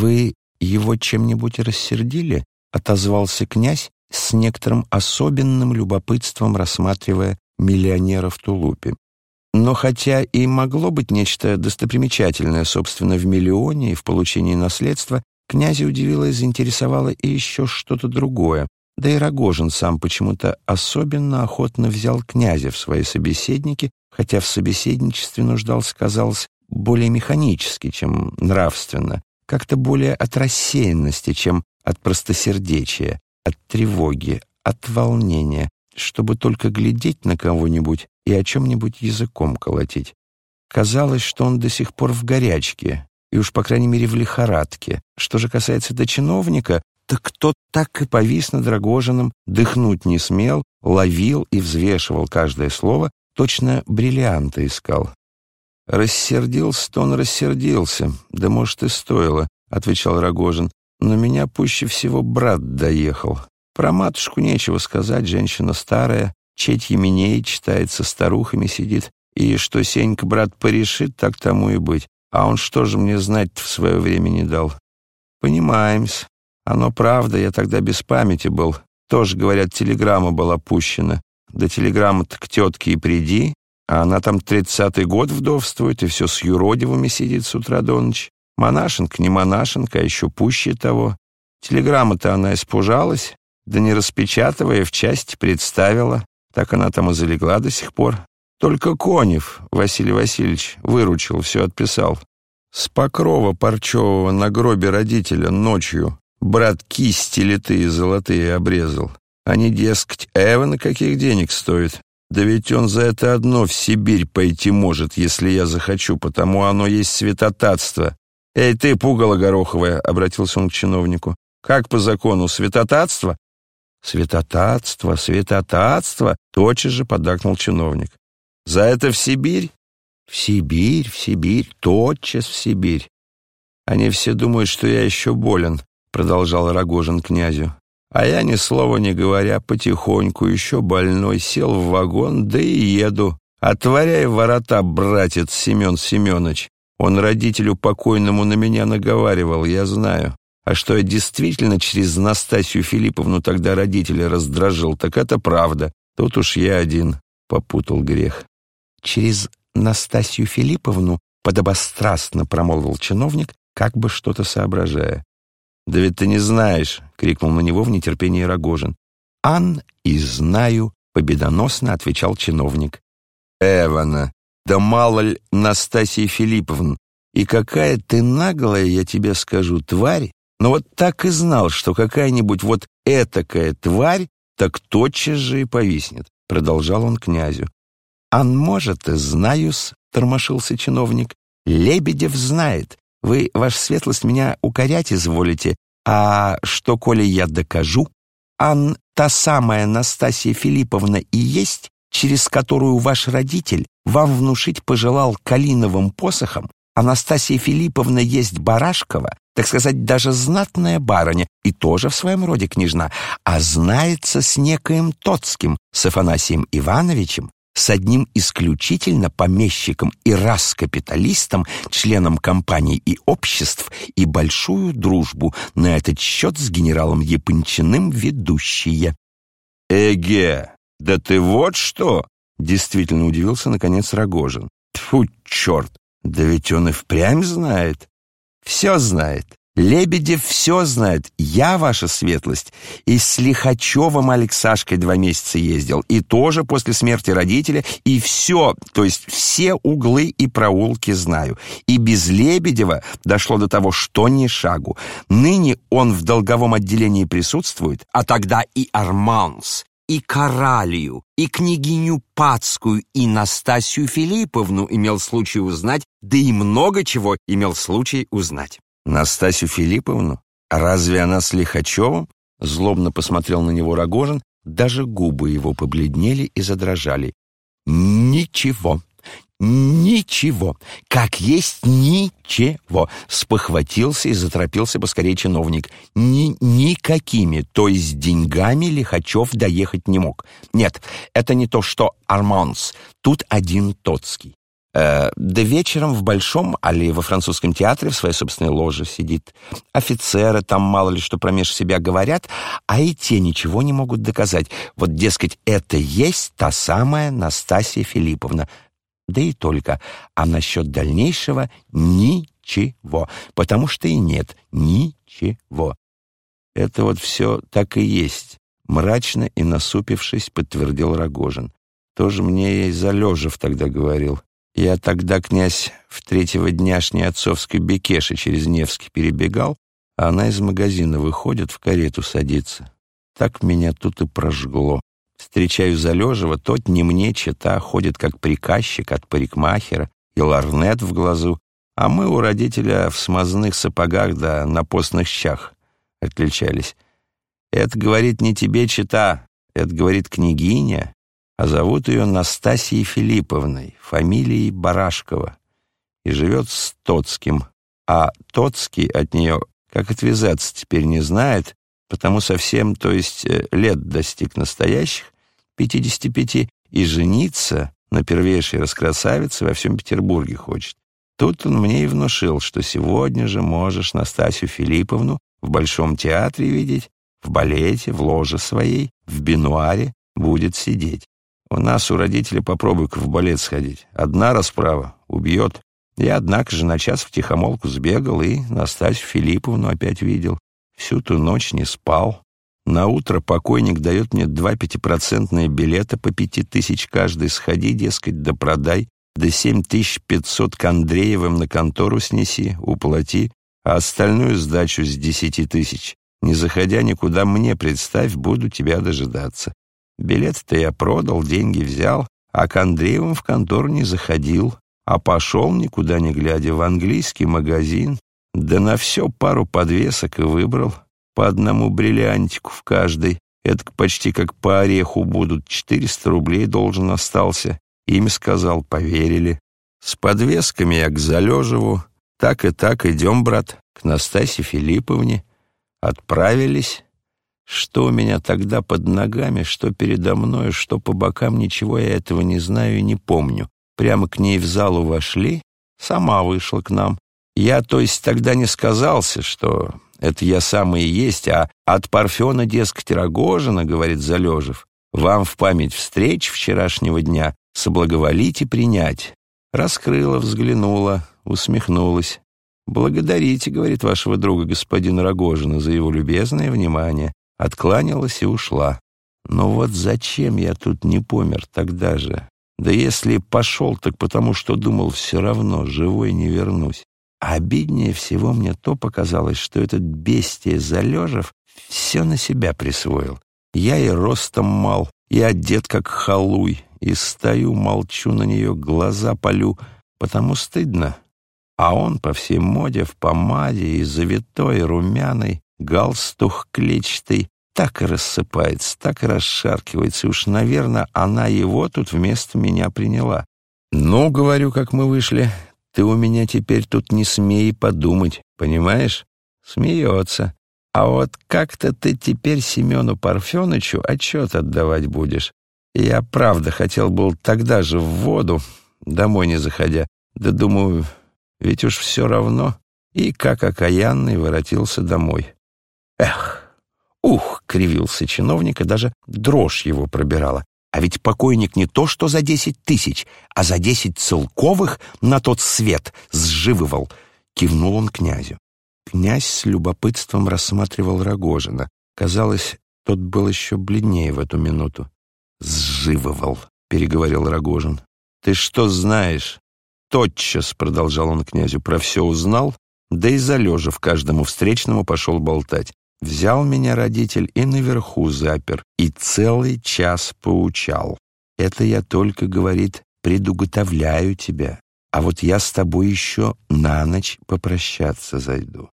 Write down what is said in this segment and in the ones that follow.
«Вы его чем-нибудь рассердили?» — отозвался князь с некоторым особенным любопытством, рассматривая миллионера в тулупе. Но хотя и могло быть нечто достопримечательное, собственно, в миллионе и в получении наследства, князя удивило и заинтересовало и еще что-то другое. Да и Рогожин сам почему-то особенно охотно взял князя в свои собеседники, хотя в собеседничестве нуждался, казалось, более механически, чем нравственно, как-то более от рассеянности, чем от простосердечия, от тревоги, от волнения, чтобы только глядеть на кого-нибудь и о чем-нибудь языком колотить. Казалось, что он до сих пор в горячке, и уж, по крайней мере, в лихорадке. Что же касается до чиновника, так тот так и повис над Рогожиным, дыхнуть не смел, ловил и взвешивал каждое слово, точно бриллианты искал. «Рассердился-то он рассердился, да, может, и стоило», — отвечал Рогожин. «Но меня пуще всего брат доехал. Про матушку нечего сказать, женщина старая, четь еменей читает, со старухами сидит. И что Сенька, брат, порешит, так тому и быть. А он что же мне знать в свое время не дал? Понимаемся. Оно правда, я тогда без памяти был. Тоже, говорят, телеграмма была пущена. Да телеграмма-то к тетке и приди, а она там тридцатый год вдовствует и все с юродивыми сидит с утра до ночи. Монашенка, не монашенка, а еще пуще того. Телеграмма-то она испужалась, да не распечатывая, в части представила. Так она там и залегла до сих пор. Только Конев, Василий Васильевич, выручил, все отписал. С покрова парчевого на гробе родителя ночью брат кисти литые золотые обрезал. Они, дескать, Эвана каких денег стоит. Да ведь он за это одно в Сибирь пойти может, если я захочу, потому оно есть святотатство. «Эй, ты, пугало гороховое!» — обратился он к чиновнику. «Как по закону, святотатство?» «Святотатство, святотатство!» — тотчас же поддакнул чиновник. «За это в Сибирь?» «В Сибирь, в Сибирь, тотчас в Сибирь!» «Они все думают, что я еще болен», — продолжал Рогожин князю. А я, ни слова не говоря, потихоньку, еще больной, сел в вагон, да и еду. Отворяй ворота, братец Семен Семенович. Он родителю покойному на меня наговаривал, я знаю. А что я действительно через Настасью Филипповну тогда родителя раздражил, так это правда. Тут уж я один попутал грех. Через Настасью Филипповну подобострастно промолвил чиновник, как бы что-то соображая. «Да ведь ты не знаешь!» — крикнул на него в нетерпении Рогожин. «Ан и знаю!» — победоносно отвечал чиновник. «Эвана! Да мало ли Настасья Филипповна! И какая ты наглая, я тебе скажу, тварь! Но вот так и знал, что какая-нибудь вот этакая тварь так тотчас же и повиснет», — продолжал он князю. «Ан может, и знаю-с», — тормошился чиновник. «Лебедев знает, вы, ваша светлость, меня укорять изволите, а что, коли я докажу? Ан, та самая Настасья Филипповна и есть, через которую ваш родитель вам внушить пожелал калиновым посохом, Анастасия Филипповна есть Барашкова, так сказать, даже знатная барыня, и тоже в своем роде княжна, а знается с некоим Тоцким, с Афанасием Ивановичем, с одним исключительно помещиком и раз-капиталистом, членом компаний и обществ, и большую дружбу на этот счет с генералом Япончиным ведущие. «Эге, да ты вот что!» — действительно удивился, наконец, Рогожин. «Тьфу, черт! Да ведь он и впрямь знает. Все знает. Лебедев все знает. Я, ваша светлость, и с Лихачевым Алексашкой два месяца ездил, и тоже после смерти родителя, и все, то есть все углы и проулки знаю. И без Лебедева дошло до того, что ни шагу. Ныне он в долговом отделении присутствует, а тогда и Арманс, и Коралию, и княгиню Пацкую, и Настасью Филипповну имел случай узнать, да и много чего имел случай узнать. Настасью Филипповну? Разве она с Лихачевым? Злобно посмотрел на него Рогожин, даже губы его побледнели и задрожали. Ничего, ничего, как есть ничего, спохватился и заторопился поскорее чиновник. Ни никакими, то есть деньгами Лихачев доехать не мог. Нет, это не то, что Арманс, тут один Тоцкий. Э, да вечером в Большом, али во французском театре в своей собственной ложе сидит. Офицеры там мало ли что промеж себя говорят, а и те ничего не могут доказать. Вот, дескать, это есть та самая Настасья Филипповна. Да и только. А насчет дальнейшего ничего. Потому что и нет ничего. Это вот все так и есть. Мрачно и насупившись, подтвердил Рогожин. Тоже мне и Залежев тогда говорил. Я тогда, князь, в третьего дняшней отцовской бекеши через Невский перебегал, а она из магазина выходит, в карету садится. Так меня тут и прожгло. Встречаю Залежева, тот не мне чита, ходит как приказчик от парикмахера и ларнет в глазу, а мы у родителя в смазных сапогах да на постных щах отличались. Это, говорит, не тебе чита, это, говорит, княгиня, а зовут ее Настасьей Филипповной, фамилией Барашкова, и живет с Тоцким, а Тоцкий от нее как отвязаться теперь не знает, потому совсем, то есть э, лет достиг настоящих, 55, и жениться на первейшей раскрасавице во всем Петербурге хочет. Тут он мне и внушил, что сегодня же можешь Настасью Филипповну в Большом театре видеть, в балете, в ложе своей, в бинуаре будет сидеть. У нас, у родителей, попробуй-ка в балет сходить. Одна расправа убьет. Я, однако же, на час в тихомолку сбегал и Настасью Филипповну опять видел. Всю ту ночь не спал. На утро покойник дает мне два пятипроцентные билета по пяти тысяч каждый. Сходи, дескать, да продай. Да семь тысяч пятьсот к Андреевым на контору снеси, уплати, а остальную сдачу с десяти тысяч. Не заходя никуда, мне представь, буду тебя дожидаться. Билет-то я продал, деньги взял, а к Андреевым в контору не заходил, а пошел, никуда не глядя, в английский магазин, да на все пару подвесок и выбрал, по одному бриллиантику в каждой. Это почти как по ореху будут, 400 рублей должен остался. Им сказал, поверили. С подвесками я к Залежеву, так и так идем, брат, к Настасье Филипповне. Отправились. Что у меня тогда под ногами, что передо мной, что по бокам, ничего я этого не знаю и не помню. Прямо к ней в залу вошли, сама вышла к нам. Я, то есть, тогда не сказался, что это я сам и есть, а от Парфена, дескать, Рогожина, говорит Залежев, вам в память встреч вчерашнего дня соблаговолите принять. Раскрыла, взглянула, усмехнулась. «Благодарите, — говорит вашего друга господина Рогожина, — за его любезное внимание откланялась и ушла. Но вот зачем я тут не помер тогда же? Да если пошел, так потому что думал, все равно живой не вернусь. Обиднее всего мне то показалось, что этот бестия Залежев все на себя присвоил. Я и ростом мал, и одет как халуй, и стою, молчу на нее, глаза полю, потому стыдно. А он по всей моде в помаде и завитой, румяной, галстух клетчатый, так и рассыпается, так и расшаркивается. Уж, наверное, она его тут вместо меня приняла. «Ну, — говорю, как мы вышли, — ты у меня теперь тут не смей подумать, понимаешь?» Смеется. «А вот как-то ты теперь Семену Парфенычу отчет отдавать будешь. Я, правда, хотел был тогда же в воду, домой не заходя. Да думаю, ведь уж все равно. И как окаянный воротился домой. Эх, ух, кривился чиновник, и даже дрожь его пробирала. А ведь покойник не то что за десять тысяч, а за десять целковых на тот свет сживывал. Кивнул он князю. Князь с любопытством рассматривал Рогожина. Казалось, тот был еще бледнее в эту минуту. «Сживывал», — переговорил Рогожин. «Ты что знаешь?» «Тотчас», — продолжал он князю, — «про все узнал, да и залежа в каждому встречному пошел болтать. Взял меня родитель и наверху запер, и целый час поучал. Это я только, говорит, предуготовляю тебя, а вот я с тобой еще на ночь попрощаться зайду.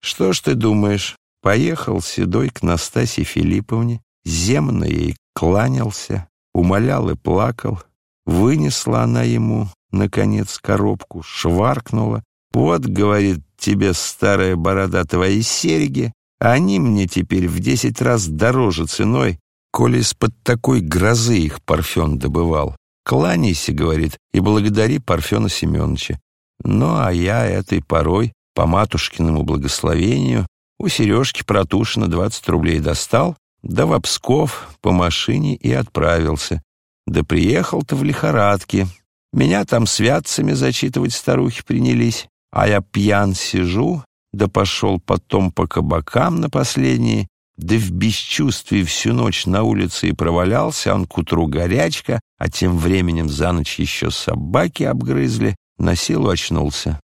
Что ж ты думаешь, поехал Седой к Настасье Филипповне, земно ей кланялся, умолял и плакал. Вынесла она ему, наконец, коробку, шваркнула. «Вот, — говорит, — тебе, старая борода, твои серьги, они мне теперь в десять раз дороже ценой, коли из-под такой грозы их Парфен добывал. кланяйся, говорит, и благодари Парфена Семеновича. Ну, а я этой порой по матушкиному благословению у Сережки Протушина 20 рублей достал, да в Псков по машине и отправился. Да приехал-то в лихорадке. Меня там святцами зачитывать старухи принялись, а я пьян сижу, да пошел потом по кабакам на последние, да в бесчувствии всю ночь на улице и провалялся, он к утру горячка, а тем временем за ночь еще собаки обгрызли, на силу очнулся.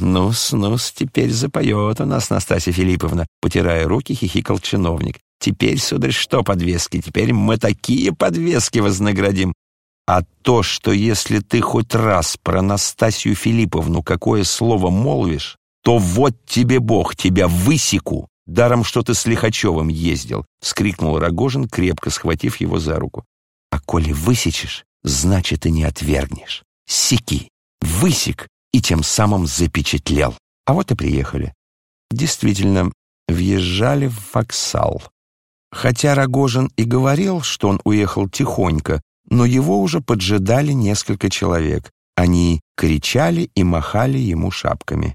«Ну-с, ну-с, теперь запоет у нас Настасья Филипповна», потирая руки, хихикал чиновник. «Теперь, сударь, что подвески? Теперь мы такие подвески вознаградим. А то, что если ты хоть раз про Настасью Филипповну какое слово молвишь, то вот тебе Бог, тебя высеку, даром что ты с Лихачевым ездил», — вскрикнул Рогожин, крепко схватив его за руку. «А коли высечешь, значит и не отвергнешь. Сики, высек и тем самым запечатлел. А вот и приехали. Действительно, въезжали в воксал. Хотя Рогожин и говорил, что он уехал тихонько, но его уже поджидали несколько человек. Они кричали и махали ему шапками.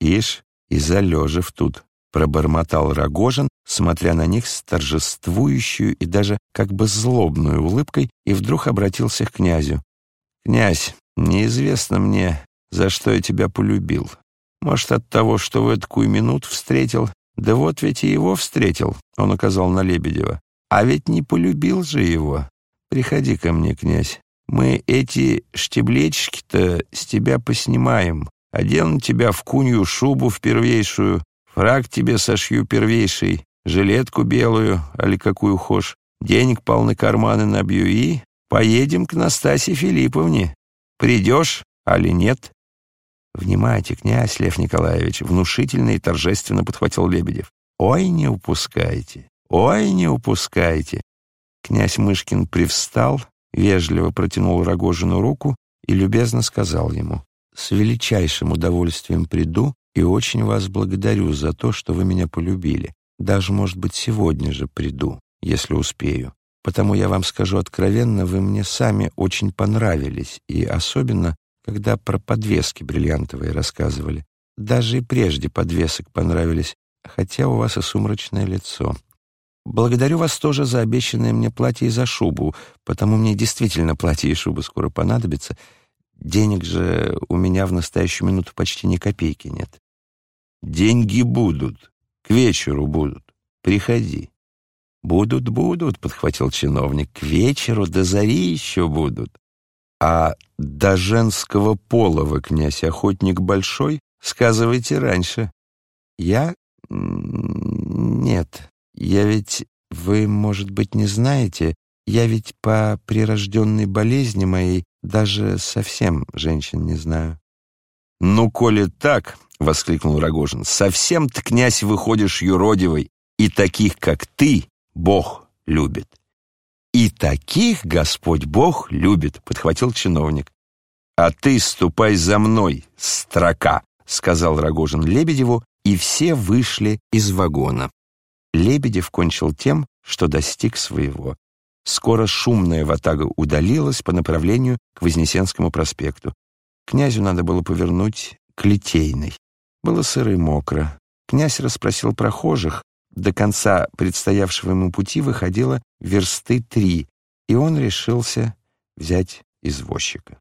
«Ишь, и залежев тут», — пробормотал Рогожин, смотря на них с торжествующую и даже как бы злобной улыбкой, и вдруг обратился к князю. «Князь, неизвестно мне, за что я тебя полюбил. Может, от того, что в такую минуту встретил? Да вот ведь и его встретил, он указал на Лебедева. А ведь не полюбил же его. Приходи ко мне, князь. Мы эти штиблечки-то с тебя поснимаем. Одену тебя в кунью шубу в первейшую, фраг тебе сошью первейший, жилетку белую, али какую хошь, денег полны карманы набью и поедем к Настасье Филипповне. Придешь, али нет?» «Внимайте, князь Лев Николаевич!» — внушительно и торжественно подхватил Лебедев. «Ой, не упускайте! Ой, не упускайте!» Князь Мышкин привстал, вежливо протянул Рогожину руку и любезно сказал ему, «С величайшим удовольствием приду и очень вас благодарю за то, что вы меня полюбили. Даже, может быть, сегодня же приду, если успею. Потому я вам скажу откровенно, вы мне сами очень понравились, и особенно когда про подвески бриллиантовые рассказывали. Даже и прежде подвесок понравились, хотя у вас и сумрачное лицо. Благодарю вас тоже за обещанное мне платье и за шубу, потому мне действительно платье и шуба скоро понадобится. Денег же у меня в настоящую минуту почти ни копейки нет. Деньги будут, к вечеру будут. Приходи. «Будут, будут», — подхватил чиновник, — «к вечеру до зари еще будут». А до женского пола вы, князь, охотник большой? Сказывайте раньше. Я? Нет. Я ведь... Вы, может быть, не знаете, я ведь по прирожденной болезни моей даже совсем женщин не знаю. «Ну, коли так, — воскликнул Рогожин, — совсем ты, князь, выходишь юродивый, и таких, как ты, Бог любит. «И таких Господь Бог любит», — подхватил чиновник. «А ты ступай за мной, строка», — сказал Рогожин Лебедеву, и все вышли из вагона. Лебедев кончил тем, что достиг своего. Скоро шумная ватага удалилась по направлению к Вознесенскому проспекту. Князю надо было повернуть к Литейной. Было сыро и мокро. Князь расспросил прохожих, до конца предстоявшего ему пути выходило версты три, и он решился взять извозчика.